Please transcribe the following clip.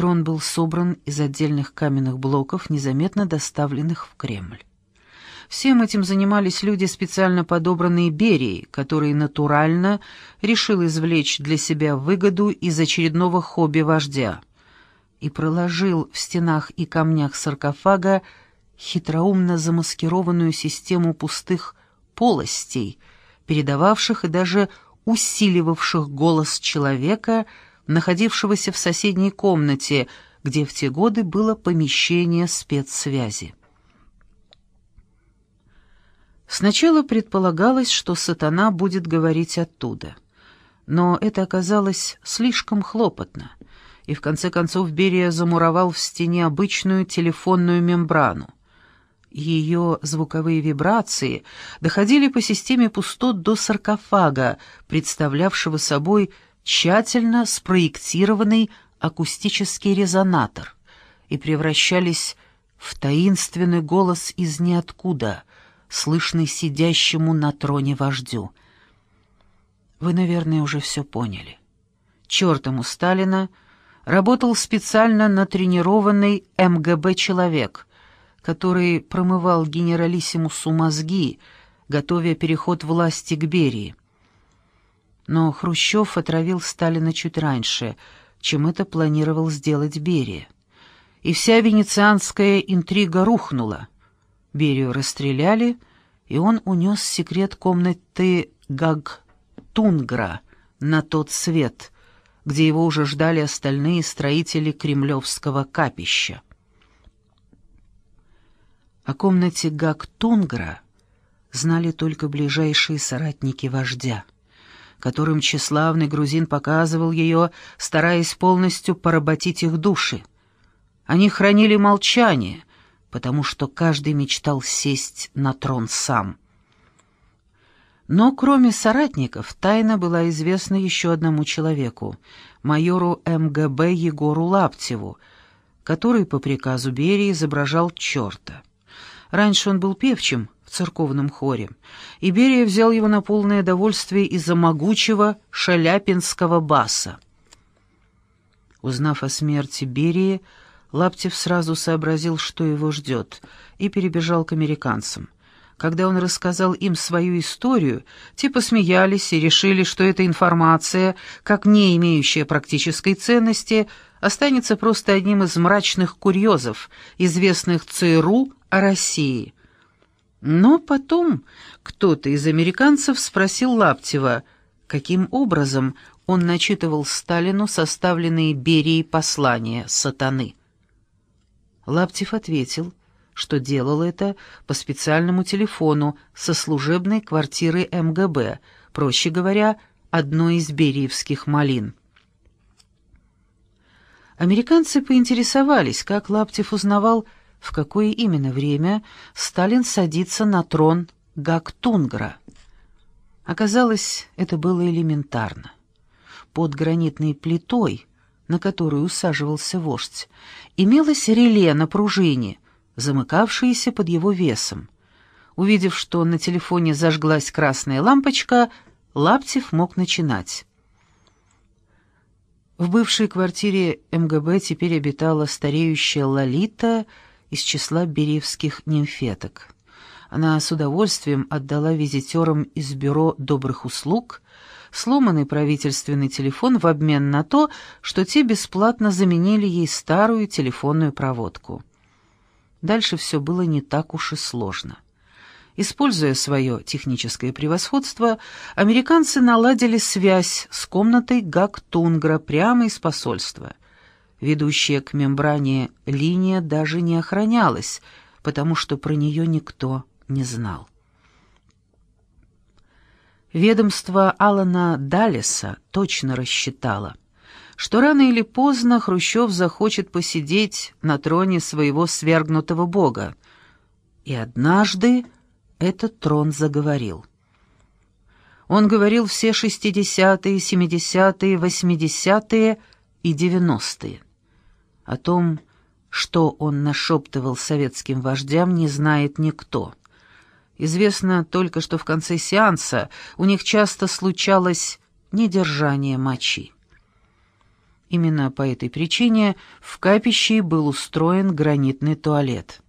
Трон был собран из отдельных каменных блоков, незаметно доставленных в Кремль. Всем этим занимались люди, специально подобранные Берией, который натурально решил извлечь для себя выгоду из очередного хобби вождя и проложил в стенах и камнях саркофага хитроумно замаскированную систему пустых полостей, передававших и даже усиливавших голос человека, находившегося в соседней комнате, где в те годы было помещение спецсвязи. Сначала предполагалось, что сатана будет говорить оттуда. Но это оказалось слишком хлопотно, и в конце концов Берия замуровал в стене обычную телефонную мембрану. Ее звуковые вибрации доходили по системе пустот до саркофага, представлявшего собой тщательно спроектированный акустический резонатор, и превращались в таинственный голос из ниоткуда — слышный сидящему на троне вождю. Вы, наверное, уже все поняли. Чертом у Сталина работал специально натренированный МГБ человек, который промывал генералиссимусу мозги, готовя переход власти к Берии. Но Хрущев отравил Сталина чуть раньше, чем это планировал сделать Берия. И вся венецианская интрига рухнула — Берию расстреляли, и он унес секрет комнаты Гагтунгра на тот свет, где его уже ждали остальные строители кремлевского капища. О комнате Гактунгра знали только ближайшие соратники вождя, которым тщеславный грузин показывал ее, стараясь полностью поработить их души. Они хранили молчание — потому что каждый мечтал сесть на трон сам. Но кроме соратников, тайна была известна еще одному человеку, майору МГБ Егору Лаптеву, который по приказу Берии изображал черта. Раньше он был певчим в церковном хоре, и Берия взял его на полное довольствие из-за могучего шаляпинского баса. Узнав о смерти Берии, Лаптев сразу сообразил, что его ждет, и перебежал к американцам. Когда он рассказал им свою историю, те посмеялись и решили, что эта информация, как не имеющая практической ценности, останется просто одним из мрачных курьезов, известных ЦРУ о России. Но потом кто-то из американцев спросил Лаптева, каким образом он начитывал Сталину составленные Берией послания сатаны. Лаптев ответил, что делал это по специальному телефону со служебной квартиры МГБ, проще говоря, одной из бериевских малин. Американцы поинтересовались, как Лаптев узнавал, в какое именно время Сталин садится на трон Гактунгра. Оказалось, это было элементарно. Под гранитной плитой на которую усаживался вождь, имелось реле на пружине, замыкавшееся под его весом. Увидев, что на телефоне зажглась красная лампочка, Лаптев мог начинать. В бывшей квартире МГБ теперь обитала стареющая Лолита из числа бериевских нимфеток. Она с удовольствием отдала визитерам из бюро добрых услуг сломанный правительственный телефон в обмен на то, что те бесплатно заменили ей старую телефонную проводку. Дальше все было не так уж и сложно. Используя свое техническое превосходство, американцы наладили связь с комнатой Гактунгра прямо из посольства. Ведущая к мембране линия даже не охранялась, потому что про нее никто не знал. Ведомство Алана Даллеса точно рассчитало, что рано или поздно Хрущев захочет посидеть на троне своего свергнутого бога. И однажды этот трон заговорил. Он говорил все шестидесятые, семидесятые, восьмидесятые и девяностые. О том, что он нашептывал советским вождям, не знает никто. Известно только, что в конце сеанса у них часто случалось недержание мочи. Именно по этой причине в капище был устроен гранитный туалет.